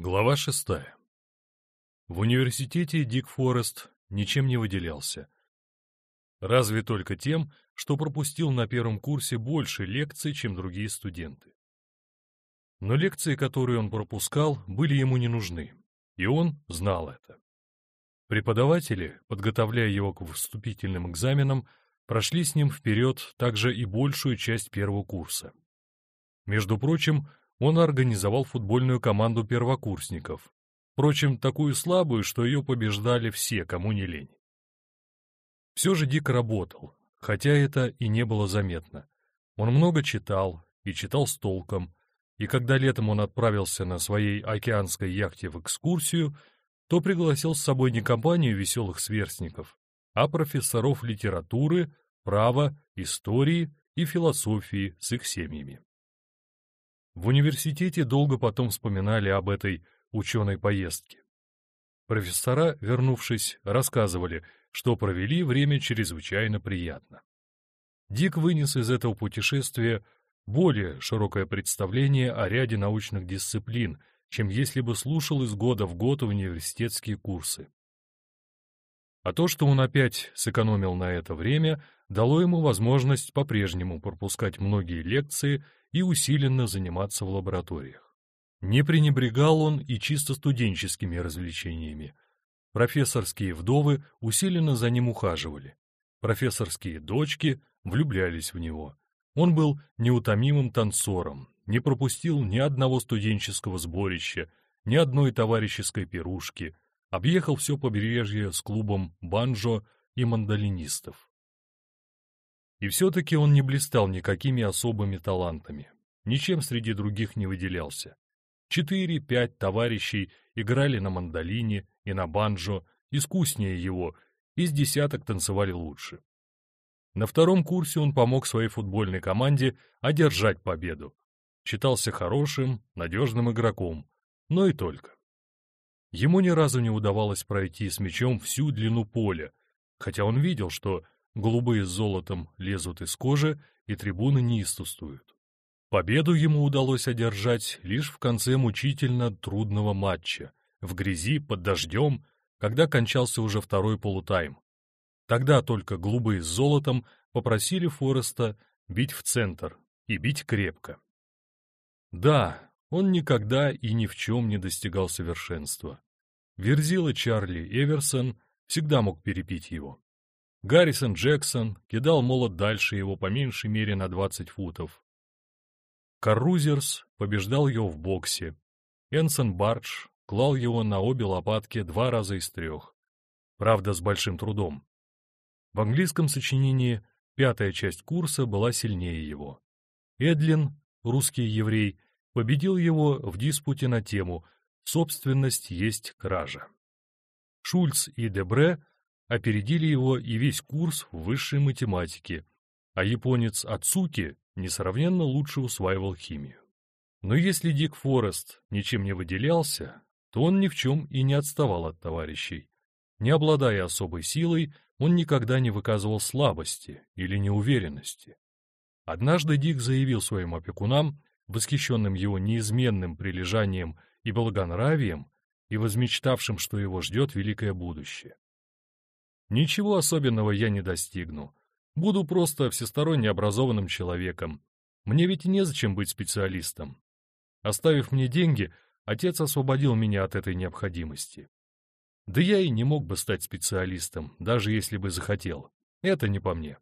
Глава шестая. В университете Дик Форест ничем не выделялся. Разве только тем, что пропустил на первом курсе больше лекций, чем другие студенты. Но лекции, которые он пропускал, были ему не нужны, и он знал это. Преподаватели, подготовляя его к вступительным экзаменам, прошли с ним вперед также и большую часть первого курса. Между прочим, он организовал футбольную команду первокурсников. Впрочем, такую слабую, что ее побеждали все, кому не лень. Все же Дик работал, хотя это и не было заметно. Он много читал, и читал с толком, и когда летом он отправился на своей океанской яхте в экскурсию, то пригласил с собой не компанию веселых сверстников, а профессоров литературы, права, истории и философии с их семьями. В университете долго потом вспоминали об этой ученой поездке. Профессора, вернувшись, рассказывали, что провели время чрезвычайно приятно. Дик вынес из этого путешествия более широкое представление о ряде научных дисциплин, чем если бы слушал из года в год университетские курсы. А то, что он опять сэкономил на это время, дало ему возможность по-прежнему пропускать многие лекции и усиленно заниматься в лабораториях. Не пренебрегал он и чисто студенческими развлечениями. Профессорские вдовы усиленно за ним ухаживали. Профессорские дочки влюблялись в него. Он был неутомимым танцором, не пропустил ни одного студенческого сборища, ни одной товарищеской пирушки, объехал все побережье с клубом банджо и мандолинистов. И все-таки он не блистал никакими особыми талантами, ничем среди других не выделялся. Четыре-пять товарищей играли на мандолине и на банджо, искуснее его, из десяток танцевали лучше. На втором курсе он помог своей футбольной команде одержать победу. Считался хорошим, надежным игроком, но и только. Ему ни разу не удавалось пройти с мячом всю длину поля, хотя он видел, что голубые с золотом лезут из кожи, и трибуны неистовствуют. Победу ему удалось одержать лишь в конце мучительно трудного матча, в грязи, под дождем, когда кончался уже второй полутайм. Тогда только голубые с золотом попросили Фореста бить в центр и бить крепко. Да, он никогда и ни в чем не достигал совершенства. Верзила Чарли Эверсон всегда мог перепить его. Гаррисон Джексон кидал молот дальше его по меньшей мере на 20 футов. Каррузерс побеждал его в боксе. Энсон Бардж клал его на обе лопатки два раза из трех. Правда, с большим трудом. В английском сочинении пятая часть курса была сильнее его. Эдлин, русский еврей, победил его в диспуте на тему «Собственность есть кража». Шульц и Дебре опередили его и весь курс в высшей математике, а японец Ацуки несравненно лучше усваивал химию. Но если Дик Форест ничем не выделялся, то он ни в чем и не отставал от товарищей. Не обладая особой силой, он никогда не выказывал слабости или неуверенности. Однажды Дик заявил своим опекунам, восхищенным его неизменным прилежанием и благонравием, и возмечтавшим, что его ждет великое будущее. Ничего особенного я не достигну. Буду просто всесторонне образованным человеком. Мне ведь незачем быть специалистом. Оставив мне деньги, отец освободил меня от этой необходимости. Да я и не мог бы стать специалистом, даже если бы захотел. Это не по мне.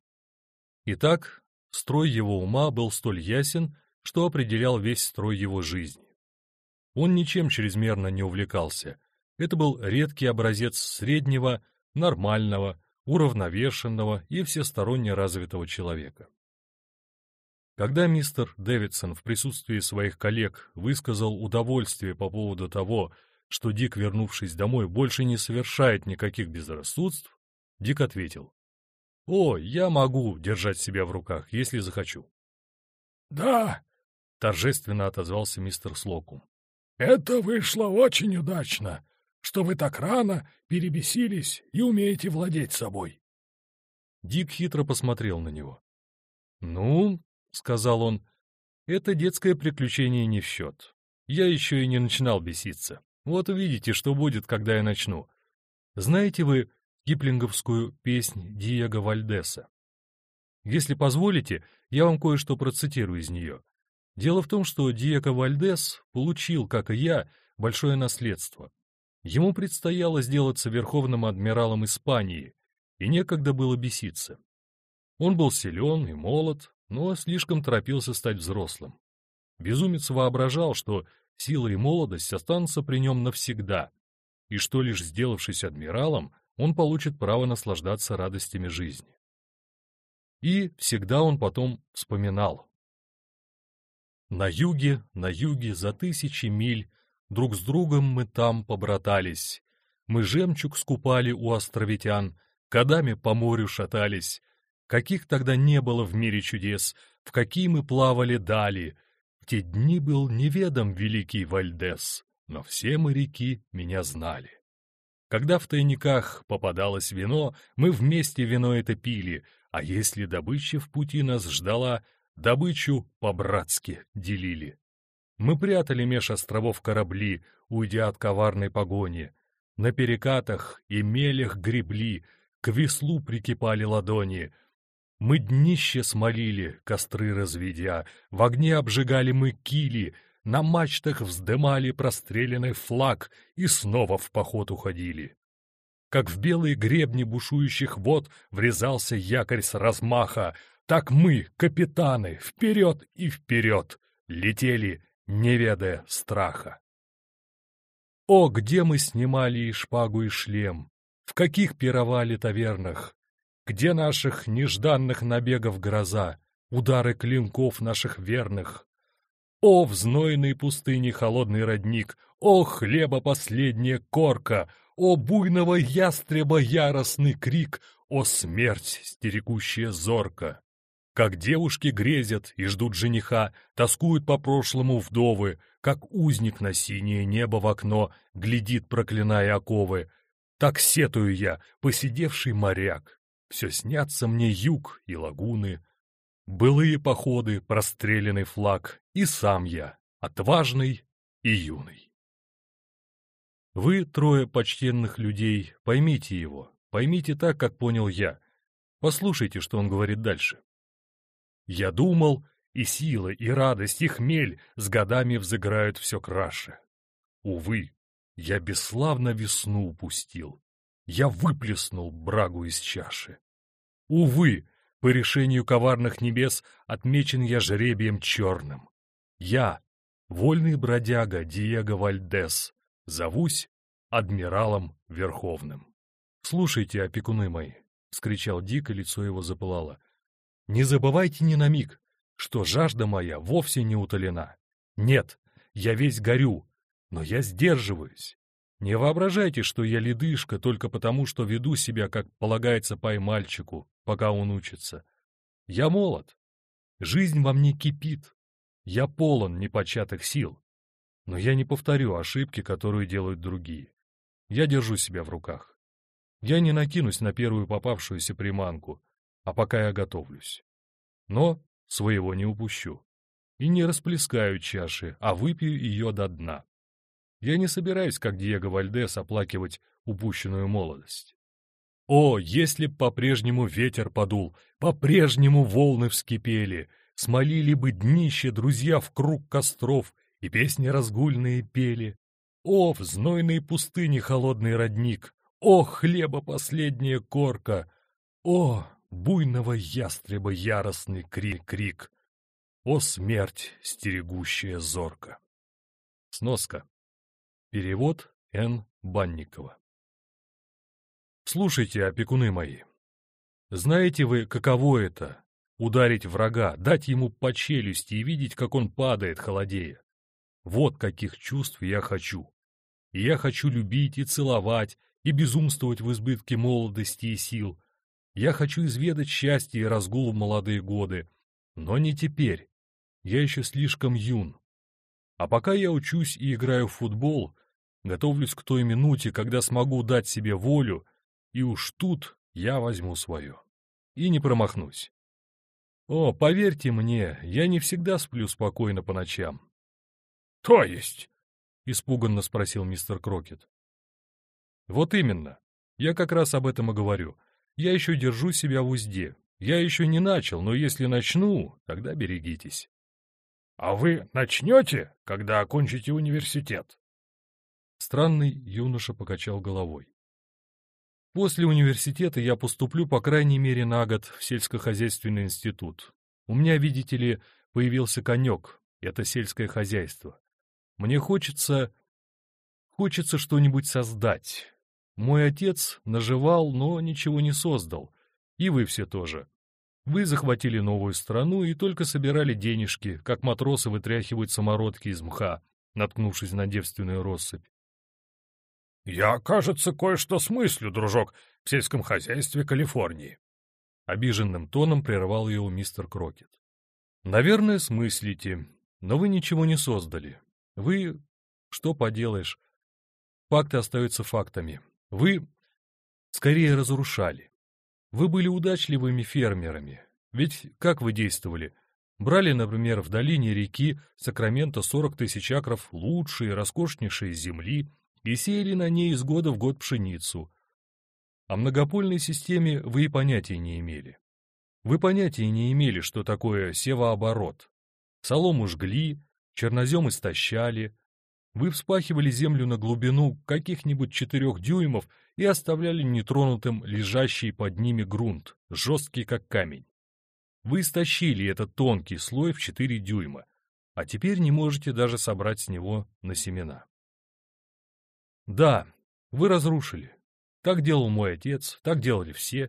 Итак, строй его ума был столь ясен, что определял весь строй его жизни. Он ничем чрезмерно не увлекался. Это был редкий образец среднего, нормального, уравновешенного и всесторонне развитого человека. Когда мистер Дэвидсон в присутствии своих коллег высказал удовольствие по поводу того, что Дик, вернувшись домой, больше не совершает никаких безрассудств, Дик ответил, «О, я могу держать себя в руках, если захочу». «Да», — торжественно отозвался мистер Слокум. «Это вышло очень удачно что вы так рано перебесились и умеете владеть собой. Дик хитро посмотрел на него. — Ну, — сказал он, — это детское приключение не в счет. Я еще и не начинал беситься. Вот увидите, что будет, когда я начну. Знаете вы киплинговскую песнь Диего Вальдеса? Если позволите, я вам кое-что процитирую из нее. Дело в том, что Диего Вальдес получил, как и я, большое наследство. Ему предстояло сделаться верховным адмиралом Испании, и некогда было беситься. Он был силен и молод, но слишком торопился стать взрослым. Безумец воображал, что сила и молодость останутся при нем навсегда, и что лишь сделавшись адмиралом, он получит право наслаждаться радостями жизни. И всегда он потом вспоминал. На юге, на юге, за тысячи миль, друг с другом мы там побратались. Мы жемчуг скупали у островитян, годами по морю шатались. Каких тогда не было в мире чудес, в какие мы плавали дали, те дни был неведом великий Вальдес, но все моряки меня знали. Когда в тайниках попадалось вино, мы вместе вино это пили, а если добыча в пути нас ждала, добычу по-братски делили. Мы прятали меж островов корабли, уйдя от коварной погони. На перекатах и мелях гребли, к веслу прикипали ладони — мы днище смолили, костры разведя, в огне обжигали мы кили, на мачтах вздымали простреленный флаг и снова в поход уходили. Как в белые гребни бушующих вод врезался якорь с размаха, так мы, капитаны, вперед и вперед, летели, не ведая страха. О, где мы снимали и шпагу, и шлем, в каких пировали тавернах, где наших нежданных набегов гроза, удары клинков наших верных? О, в знойной пустыне холодный родник, о, хлеба последняя корка, о, буйного ястреба яростный крик, о, смерть стерегущая зорка! Как девушки грезят и ждут жениха, тоскуют по прошлому вдовы, как узник на синее небо в окно глядит, проклиная оковы, так сетую я, посидевший моряк, все снятся мне юг и лагуны, былые походы, простреленный флаг, и сам я, отважный и юный. Вы, трое почтенных людей, поймите его, поймите так, как понял я. Послушайте, что он говорит дальше. Я думал, и сила, и радость, и хмель с годами взыграют все краше. Увы, я бесславно весну упустил, я выплеснул брагу из чаши. Увы, по решению коварных небес отмечен я жребием черным. Я, вольный бродяга Диего Вальдес, зовусь адмиралом Верховным. «Слушайте, опекуны мои!» — скричал Дик, и лицо его запылало. «Не забывайте ни на миг, что жажда моя вовсе не утолена. Нет, я весь горю, но я сдерживаюсь. Не воображайте, что я ледышка только потому, что веду себя, как полагается поймальчику, пока он учится. Я молод. Жизнь во мне кипит. Я полон непочатых сил. Но я не повторю ошибки, которые делают другие. Я держу себя в руках. Я не накинусь на первую попавшуюся приманку, а пока я готовлюсь. Но своего не упущу. И не расплескаю чаши, а выпью ее до дна. Я не собираюсь, как Диего Вальдес, оплакивать упущенную молодость. О, если б по-прежнему ветер подул, по-прежнему волны вскипели, смолили бы днище друзья в круг костров и песни разгульные пели. О, в знойной пустыне холодный родник, о, хлеба последняя корка, о, буйного ястреба яростный крик-крик, о, смерть стерегущая зорка. Сноска. Перевод Н. Банникова. Слушайте, опекуны мои, знаете вы, каково это — ударить врага, дать ему по челюсти и видеть, как он падает, холодея? Вот каких чувств я хочу. И я хочу любить и целовать, и безумствовать в избытке молодости и сил. Я хочу изведать счастье и разгул в молодые годы, но не теперь. Я еще слишком юн. А пока я учусь и играю в футбол, Готовлюсь к той минуте, когда смогу дать себе волю, и уж тут я возьму свое. И не промахнусь. О, поверьте мне, я не всегда сплю спокойно по ночам. То есть? — испуганно спросил мистер Крокет. Вот именно. Я как раз об этом и говорю. Я еще держу себя в узде. Я еще не начал, но если начну, тогда берегитесь. — А вы начнете, когда окончите университет? Странный юноша покачал головой. После университета я поступлю по крайней мере на год в сельскохозяйственный институт. У меня, видите ли, появился конек — это сельское хозяйство. Мне хочется... хочется что-нибудь создать. Мой отец наживал, но ничего не создал. И вы все тоже. Вы захватили новую страну и только собирали денежки, как матросы вытряхивают самородки из мха, наткнувшись на девственную россыпь. «Я, кажется, кое-что смыслю, дружок, в сельском хозяйстве Калифорнии». Обиженным тоном прервал его мистер Крокет. «Наверное, смыслите, но вы ничего не создали. Вы... что поделаешь? Факты остаются фактами. Вы... скорее разрушали. Вы были удачливыми фермерами. Ведь как вы действовали? Брали, например, в долине реки Сакраменто 40 тысяч акров лучшей, роскошнейшей земли, и сеяли на ней из года в год пшеницу. О многопольной системе вы и понятия не имели. Вы понятия не имели, что такое севооборот. Солому жгли, чернозем истощали. Вы вспахивали землю на глубину каких-нибудь четырех дюймов и оставляли нетронутым лежащий под ними грунт, жесткий как камень. Вы истощили этот тонкий слой в четыре дюйма, а теперь не можете даже собрать с него на семена. Да, вы разрушили. Так делал мой отец, так делали все.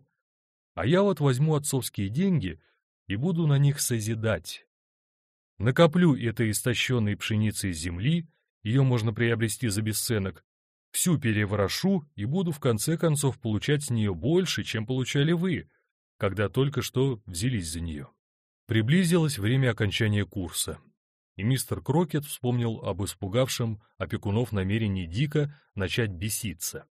А я вот возьму отцовские деньги и буду на них созидать. Накоплю этой истощенной пшеницы из земли, ее можно приобрести за бесценок, всю переворошу и буду в конце концов получать с нее больше, чем получали вы, когда только что взялись за нее. Приблизилось время окончания курса и мистер Крокет вспомнил об испугавшем опекунов намерении Дика начать беситься.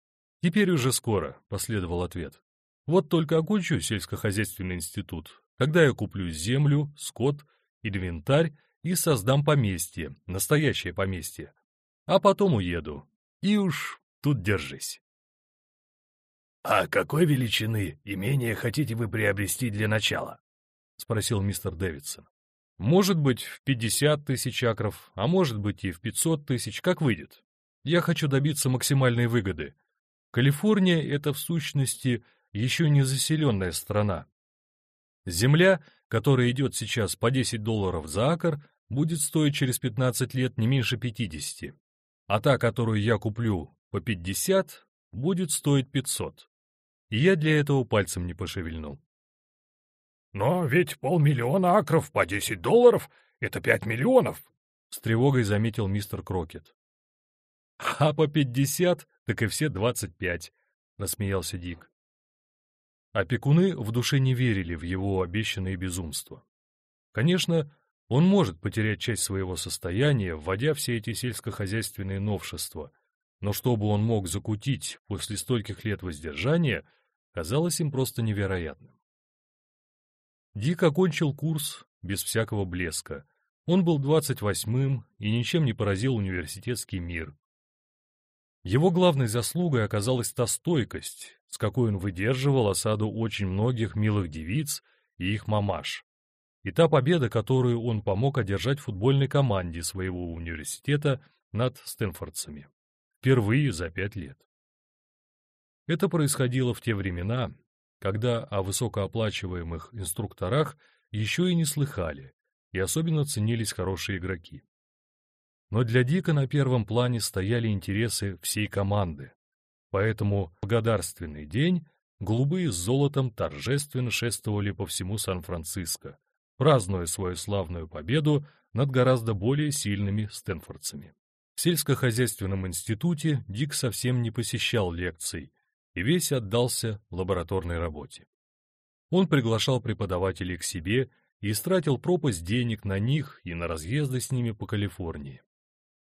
«Теперь уже скоро», — последовал ответ. «Вот только окончу сельскохозяйственный институт, когда я куплю землю, скот, инвентарь и создам поместье, настоящее поместье. А потом уеду. И уж тут держись». «А какой величины имение хотите вы приобрести для начала?» — спросил мистер Дэвидсон. Может быть, в 50 тысяч акров, а может быть и в 500 тысяч, как выйдет. Я хочу добиться максимальной выгоды. Калифорния — это в сущности еще не заселенная страна. Земля, которая идет сейчас по 10 долларов за акр, будет стоить через 15 лет не меньше 50, а та, которую я куплю по 50, будет стоить 500. И я для этого пальцем не пошевельну. Но ведь полмиллиона акров по десять долларов — это пять миллионов, — с тревогой заметил мистер Крокет. — А по пятьдесят, так и все двадцать пять, — рассмеялся Дик. Опекуны в душе не верили в его обещанное безумство. Конечно, он может потерять часть своего состояния, вводя все эти сельскохозяйственные новшества, но чтобы он мог закутить после стольких лет воздержания, казалось им просто невероятным. Дик окончил курс без всякого блеска. Он был двадцать восьмым и ничем не поразил университетский мир. Его главной заслугой оказалась та стойкость, с какой он выдерживал осаду очень многих милых девиц и их мамаш, и та победа, которую он помог одержать футбольной команде своего университета над Стэнфордцами. Впервые за пять лет. Это происходило в те времена, когда о высокооплачиваемых инструкторах еще и не слыхали, и особенно ценились хорошие игроки. Но для Дика на первом плане стояли интересы всей команды, поэтому благодарственный день голубые с золотом торжественно шествовали по всему Сан-Франциско, празднуя свою славную победу над гораздо более сильными стэнфордцами. В сельскохозяйственном институте Дик совсем не посещал лекций, и весь отдался лабораторной работе. Он приглашал преподавателей к себе и истратил пропасть денег на них и на разъезды с ними по Калифорнии.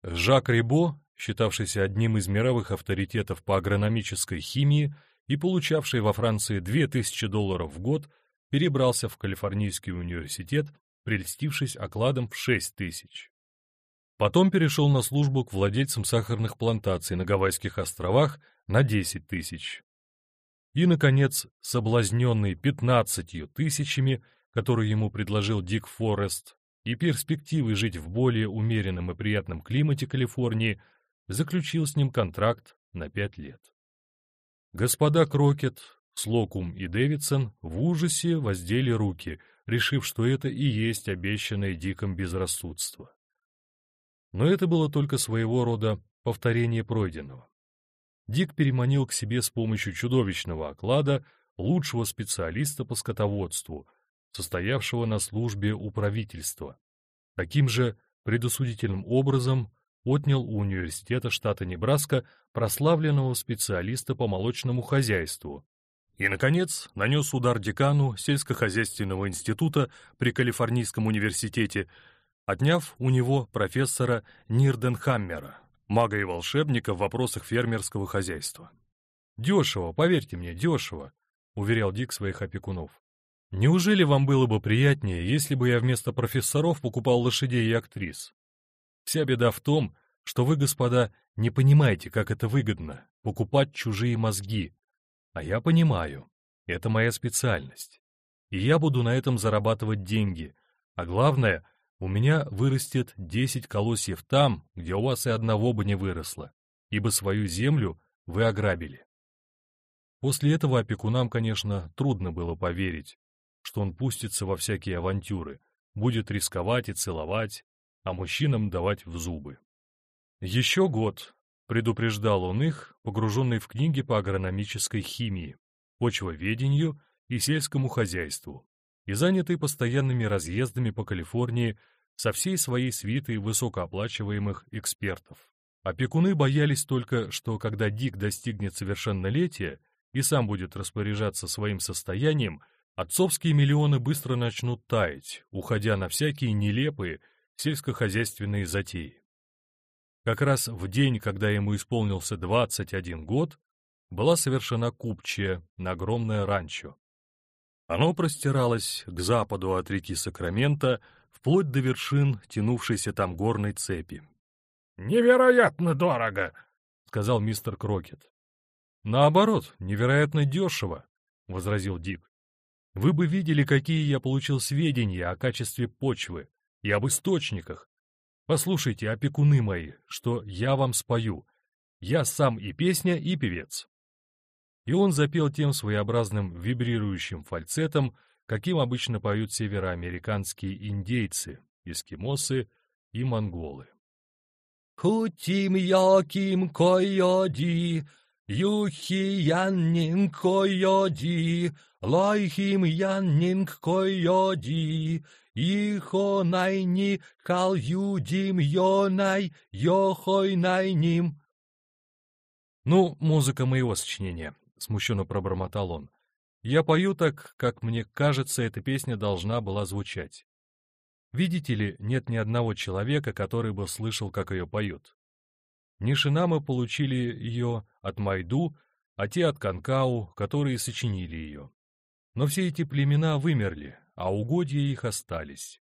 Жак Рибо, считавшийся одним из мировых авторитетов по агрономической химии и получавший во Франции 2000 долларов в год, перебрался в Калифорнийский университет, прельстившись окладом в 6 тысяч. Потом перешел на службу к владельцам сахарных плантаций на Гавайских островах на 10 тысяч. И, наконец, соблазненный 15 тысячами, которые ему предложил Дик Форест, и перспективой жить в более умеренном и приятном климате Калифорнии, заключил с ним контракт на пять лет. Господа Крокет, Слокум и Дэвидсон в ужасе воздели руки, решив, что это и есть обещанное Диком безрассудство. Но это было только своего рода повторение пройденного. Дик переманил к себе с помощью чудовищного оклада лучшего специалиста по скотоводству, состоявшего на службе у правительства. Таким же предосудительным образом отнял у университета штата Небраска прославленного специалиста по молочному хозяйству. И, наконец, нанес удар декану сельскохозяйственного института при Калифорнийском университете, отняв у него профессора Нирденхаммера, мага и волшебника в вопросах фермерского хозяйства. «Дешево, поверьте мне, дешево», — уверял Дик своих опекунов. «Неужели вам было бы приятнее, если бы я вместо профессоров покупал лошадей и актрис? Вся беда в том, что вы, господа, не понимаете, как это выгодно — покупать чужие мозги. А я понимаю, это моя специальность. И я буду на этом зарабатывать деньги. А главное, у меня вырастет 10 колосьев там, где у вас и одного бы не выросло, ибо свою землю вы ограбили. После этого опекунам, конечно, трудно было поверить, что он пустится во всякие авантюры, будет рисковать и целовать, а мужчинам давать в зубы. Еще год, предупреждал он их, погруженный в книги по агрономической химии, почвоведению и сельскому хозяйству, и занятый постоянными разъездами по Калифорнии со всей своей свитой высокооплачиваемых экспертов. Опекуны боялись только, что когда Дик достигнет совершеннолетия и сам будет распоряжаться своим состоянием, отцовские миллионы быстро начнут таять, уходя на всякие нелепые сельскохозяйственные затеи. Как раз в день, когда ему исполнился 21 год, была совершена купчая на огромное ранчо. Оно простиралось к западу от реки Сакраменто, вплоть до вершин, тянувшейся там горной цепи. «Невероятно дорого!» — сказал мистер Крокет. «Наоборот, невероятно дешево», — возразил Дик. «Вы бы видели, какие я получил сведения о качестве почвы, и об источниках. Послушайте, опекуны мои, что я вам спою. Я сам и песня, и певец. И он запел тем своеобразным вибрирующим фальцетом, каким обычно поют североамериканские индейцы, эскимосы и монголы. Хутим яким койоди, юхи яннин койоди, лайхим яннин койоди, Ихо найни кал юдим йонай йохой найним. Ну, музыка моего сочинения, смущенно пробормотал он. Я пою так, как мне кажется, эта песня должна была звучать. Видите ли, нет ни одного человека, который бы слышал, как ее поют. Нишина мы получили ее от Майду, а те от Канкау, которые сочинили ее. Но все эти племена вымерли, а угодья их остались.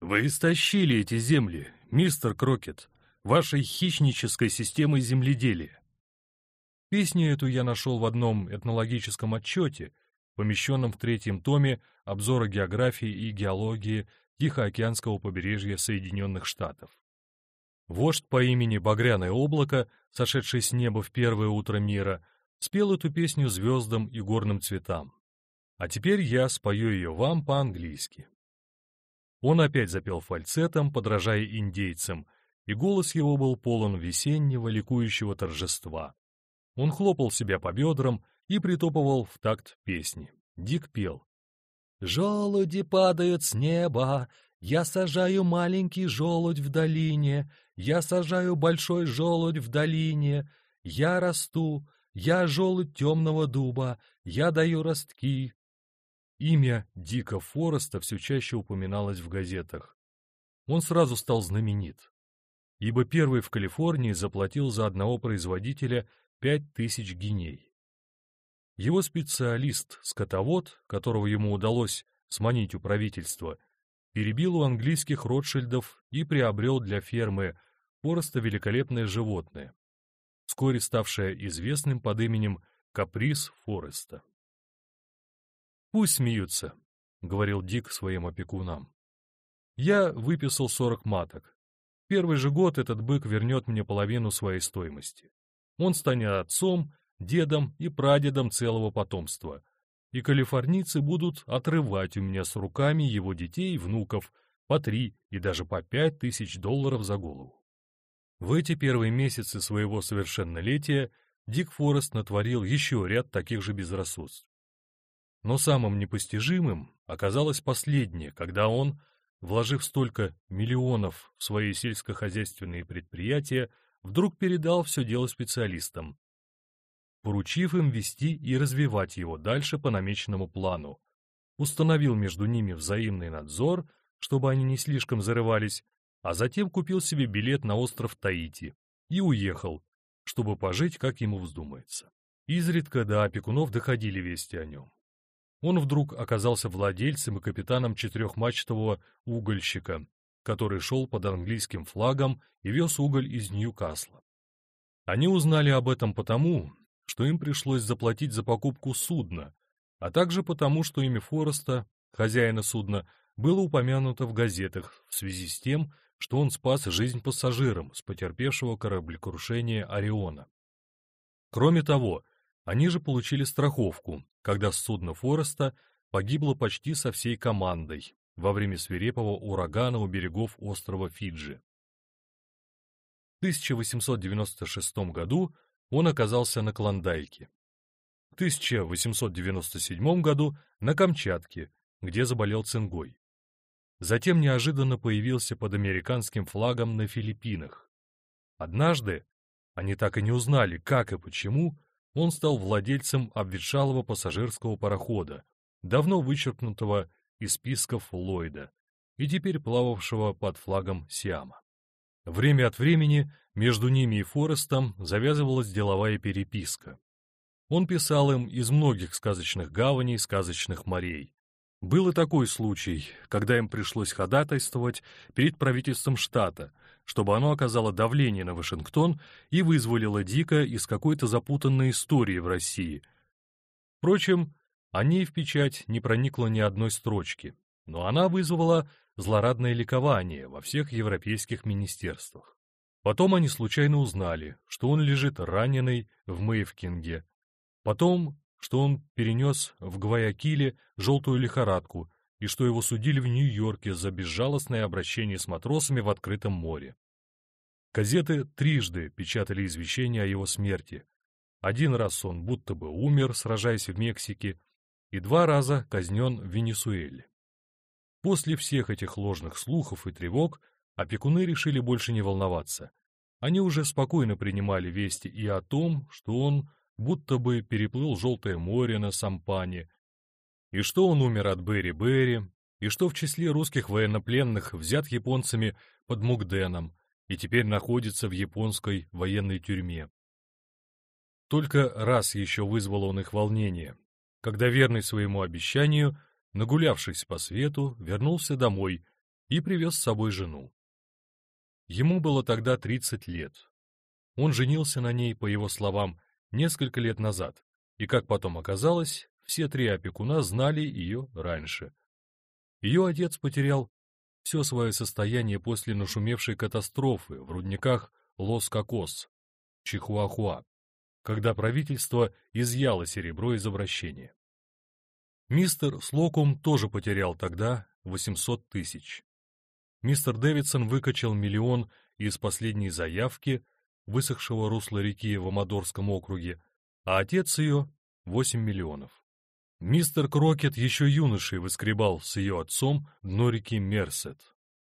Вы истощили эти земли, мистер Крокет, вашей хищнической системой земледелия. Песню эту я нашел в одном этнологическом отчете, помещенном в третьем томе обзора географии и геологии Тихоокеанского побережья Соединенных Штатов. Вождь по имени Багряное облако, сошедший с неба в первое утро мира, спел эту песню звездам и горным цветам. А теперь я спою ее вам по-английски. Он опять запел фальцетом, подражая индейцам, и голос его был полон весеннего ликующего торжества. Он хлопал себя по бедрам и притопывал в такт песни. Дик пел. «Желуди падают с неба, я сажаю маленький желудь в долине, я сажаю большой желудь в долине, я расту, я желудь темного дуба, я даю ростки, Имя Дика Фореста все чаще упоминалось в газетах. Он сразу стал знаменит, ибо первый в Калифорнии заплатил за одного производителя пять тысяч гиней. Его специалист, скотовод, которого ему удалось сманить у правительства, перебил у английских Ротшильдов и приобрел для фермы Фореста великолепное животное, вскоре ставшее известным под именем Каприз Фореста. «Пусть смеются», — говорил Дик своим опекунам. «Я выписал сорок маток. Первый же год этот бык вернет мне половину своей стоимости. Он станет отцом, дедом и прадедом целого потомства, и калифорнийцы будут отрывать у меня с руками его детей и внуков по три и даже по пять тысяч долларов за голову. В эти первые месяцы своего совершеннолетия Дик Форест натворил еще ряд таких же безрассудств. Но самым непостижимым оказалось последнее, когда он, вложив столько миллионов в свои сельскохозяйственные предприятия, вдруг передал все дело специалистам, поручив им вести и развивать его дальше по намеченному плану, установил между ними взаимный надзор, чтобы они не слишком зарывались, а затем купил себе билет на остров Таити и уехал, чтобы пожить, как ему вздумается. Изредка до опекунов доходили вести о нем. Он вдруг оказался владельцем и капитаном четырехмачтового угольщика, который шел под английским флагом и вез уголь из Ньюкасла. Они узнали об этом потому, что им пришлось заплатить за покупку судна, а также потому, что имя Фореста, хозяина судна, было упомянуто в газетах в связи с тем, что он спас жизнь пассажирам с потерпевшего кораблекрушения «Ориона». Кроме того, они же получили страховку, когда судно Фореста погибло почти со всей командой во время свирепого урагана у берегов острова Фиджи. В 1896 году он оказался на Клондайке. В 1897 году на Камчатке, где заболел цингой. Затем неожиданно появился под американским флагом на Филиппинах. Однажды, они так и не узнали, как и почему, он стал владельцем обветшалого пассажирского парохода, давно вычеркнутого из списков Ллойда и теперь плававшего под флагом Сиама. Время от времени между ними и Форестом завязывалась деловая переписка. Он писал им из многих сказочных гаваней, сказочных морей. Был и такой случай, когда им пришлось ходатайствовать перед правительством штата, чтобы оно оказало давление на Вашингтон и вызволило Дика из какой-то запутанной истории в России. Впрочем, о ней в печать не проникло ни одной строчки, но она вызвала злорадное ликование во всех европейских министерствах. Потом они случайно узнали, что он лежит раненый в Мэйвкинге. Потом, что он перенес в Гваякиле желтую лихорадку и что его судили в Нью-Йорке за безжалостное обращение с матросами в открытом море. Газеты трижды печатали извещения о его смерти. Один раз он будто бы умер, сражаясь в Мексике, и два раза казнен в Венесуэле. После всех этих ложных слухов и тревог Опекуны решили больше не волноваться. Они уже спокойно принимали вести и о том, что он будто бы переплыл Желтое море на Сампане, и что он умер от Берри-Берри, и что в числе русских военнопленных взят японцами под Мугденом и теперь находится в японской военной тюрьме. Только раз еще вызвало он их волнение, когда верный своему обещанию, нагулявшись по свету, вернулся домой и привез с собой жену. Ему было тогда 30 лет. Он женился на ней, по его словам, несколько лет назад, и, как потом оказалось, все три опекуна знали ее раньше. Ее отец потерял все свое состояние после нашумевшей катастрофы в рудниках Лос-Кокос, Чихуахуа, когда правительство изъяло серебро из обращения. Мистер Слокум тоже потерял тогда 800 тысяч. Мистер Дэвидсон выкачал миллион из последней заявки высохшего русла реки в Амадорском округе, а отец ее — 8 миллионов. Мистер Крокет еще юношей выскребал с ее отцом дно реки Мерсед.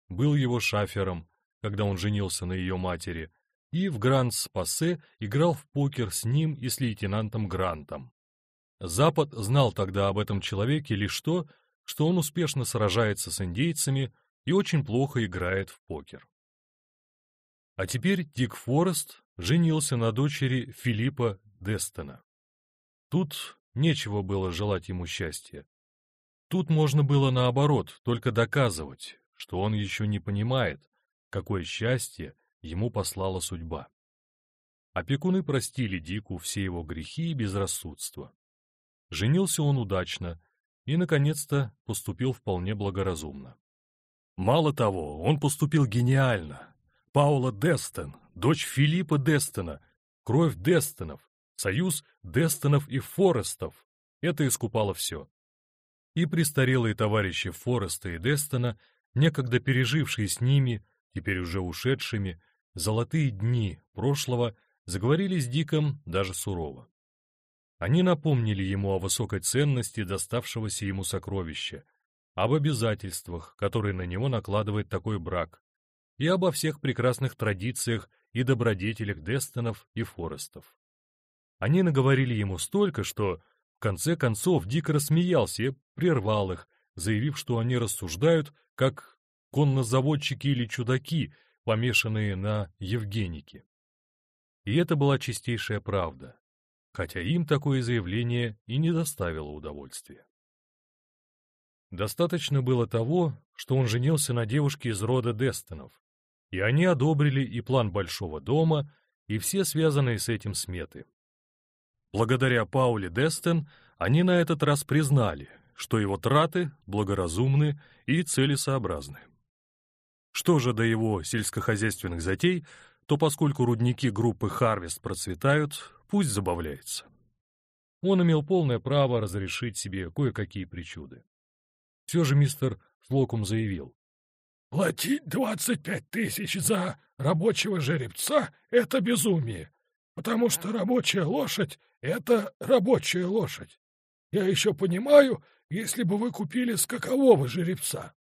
Был его шафером, когда он женился на ее матери, и в Гранд-Спассе играл в покер с ним и с лейтенантом Грантом. Запад знал тогда об этом человеке лишь то, что он успешно сражается с индейцами, и очень плохо играет в покер. А теперь Дик Форест женился на дочери Филиппа Дестона. Тут нечего было желать ему счастья. Тут можно было наоборот, только доказывать, что он еще не понимает, какое счастье ему послала судьба. Опекуны простили Дику все его грехи и безрассудство. Женился он удачно и, наконец-то, поступил вполне благоразумно. Мало того, он поступил гениально. Паула Дестон, дочь Филиппа Дестона, кровь Дестонов, союз Дестонов и Форестов — это искупало все. И престарелые товарищи Фореста и Дестона, некогда пережившие с ними, теперь уже ушедшими, золотые дни прошлого, заговорили с Диком даже сурово. Они напомнили ему о высокой ценности доставшегося ему сокровища, об обязательствах, которые на него накладывает такой брак, и обо всех прекрасных традициях и добродетелях Дестонов и Форестов. Они наговорили ему столько, что в конце концов дико рассмеялся и прервал их, заявив, что они рассуждают, как коннозаводчики или чудаки, помешанные на Евгенике. И это была чистейшая правда, хотя им такое заявление и не доставило удовольствия. Достаточно было того, что он женился на девушке из рода Дестонов, и они одобрили и план большого дома, и все связанные с этим сметы. Благодаря Пауле Дестен они на этот раз признали, что его траты благоразумны и целесообразны. Что же до его сельскохозяйственных затей, то поскольку рудники группы Харвест процветают, пусть забавляется. Он имел полное право разрешить себе кое-какие причуды. Все же мистер Слокум заявил. «Платить двадцать пять тысяч за рабочего жеребца — это безумие, потому что рабочая лошадь — это рабочая лошадь. Я еще понимаю, если бы вы купили скакового жеребца.